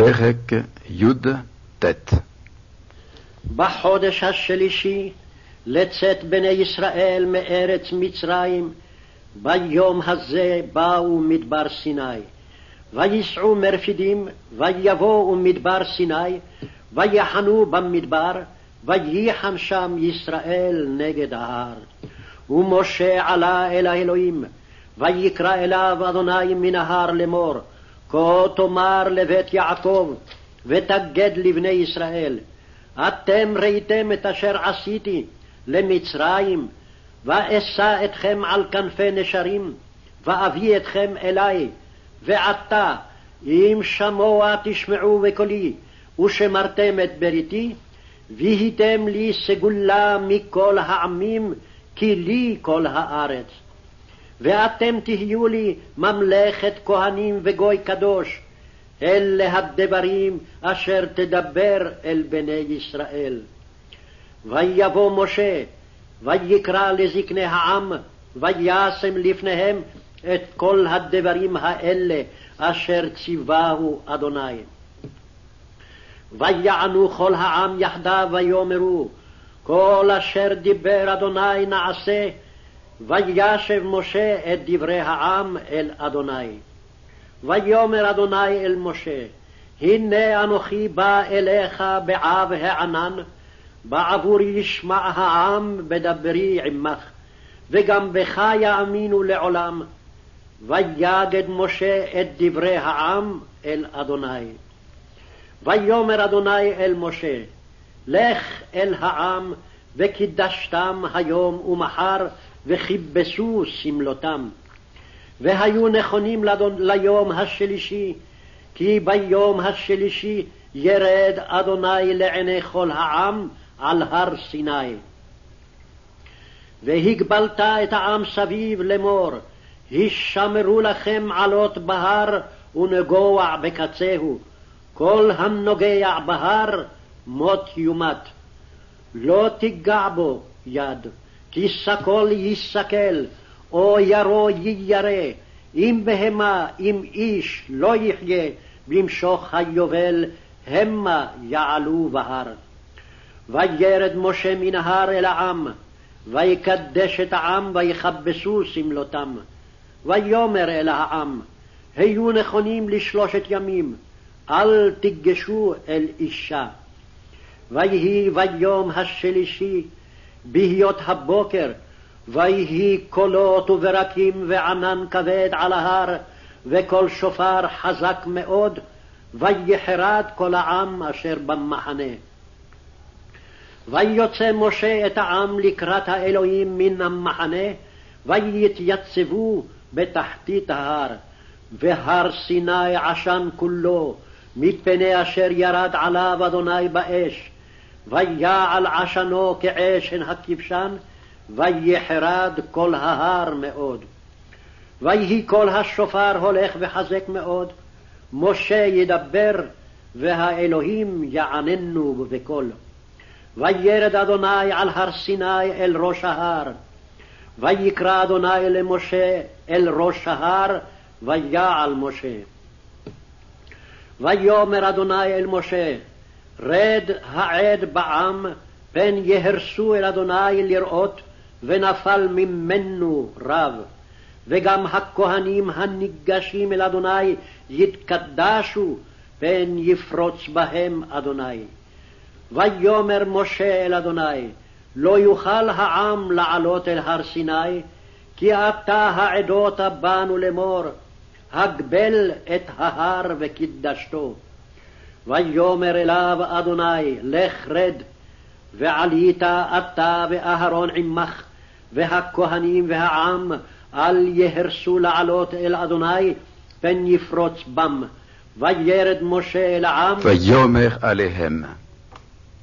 פרק י"ט בחודש השלישי לצאת בני ישראל מארץ מצרים, ביום הזה באו מדבר סיני. וייסעו מרפידים, ויבואו מדבר סיני, ויחנו במדבר, וייחן שם ישראל נגד ההר. ומשה עלה אל האלוהים, ויקרא אליו אדוני מן ההר לאמור, כה תאמר לבית יעקב, ותגד לבני ישראל, אתם ראיתם את אשר עשיתי למצרים, ואשא אתכם על כנפי נשרים, ואביא אתכם אלי, ועתה, אם שמוע תשמעו בקולי, ושמרתם את בריתי, והייתם לי סגולה מכל העמים, כי לי כל הארץ. ואתם תהיו לי ממלכת כהנים וגוי קדוש. אלה הדברים אשר תדבר אל בני ישראל. ויבוא משה, ויקרא לזקני העם, וישם לפניהם את כל הדברים האלה אשר ציווהו אדוני. ויענו כל העם יחדיו ויאמרו, כל אשר דיבר אדוני נעשה, וישב משה את דברי העם אל אדוני. ויאמר אדוני אל משה, הנה אנוכי בא אליך בעב הענן, בעבור ישמע העם בדברי עמך, וגם בך יאמינו לעולם. ויגד משה את דברי העם אל אדוני. ויאמר אדוני אל משה, לך אל העם וקידשתם היום ומחר וכיבסו שמלותם. והיו נכונים ליום השלישי, כי ביום השלישי ירד אדוני לעיני כל העם על הר סיני. והגבלת את העם סביב לאמור, הישמרו לכם עלות בהר ונגוע בקצהו, כל הנוגע בהר מות יומת. לא תיגע בו יד, כי סקול ייסקל, או ירו יירא, אם בהמה, אם איש לא יחיה, במשוך היובל, המה יעלו בהר. וירד משה מן ההר אל העם, ויקדש את העם, ויכבסו שמלותם. ויאמר אל העם, היו נכונים לשלושת ימים, אל תיגשו אל אישה. ויהי ביום השלישי, בהיות הבוקר, ויהי קולות וברקים וענן כבד על ההר, וקול שופר חזק מאוד, ויחרד כל העם אשר במחנה. ויוצא משה את העם לקראת האלוהים מן המחנה, ויתייצבו בתחתית ההר. והר סיני עשן כולו, מפני אשר ירד עליו אדוני באש. ויעל עשנו כעשן הכבשן, ויחרד כל ההר מאוד. ויהי קול השופר הולך וחזק מאוד, משה ידבר, והאלוהים יעננו בקול. וירד אדוני על הר סיני אל ראש ההר, ויקרא אדוני למשה אל ראש ההר, ויעל משה. ויאמר אדוני אל משה, רד העד בעם, פן יהרסו אל אדוני לראות, ונפל ממנו רב. וגם הכהנים הניגשים אל אדוני יתקדשו, פן יפרוץ בהם אדוני. ויאמר משה אל אדוני, לא יוכל העם לעלות אל הר סיני, כי אתה העדות בנו לאמור, הגבל את ההר וקידשתו. ויאמר אליו אדוני, לך רד, ועלית אתה ואהרון עמך, והכהנים והעם, אל יהרסו לעלות אל אדוני, פן יפרוץ בם. וירד משה אל העם. ויאמר עליהם,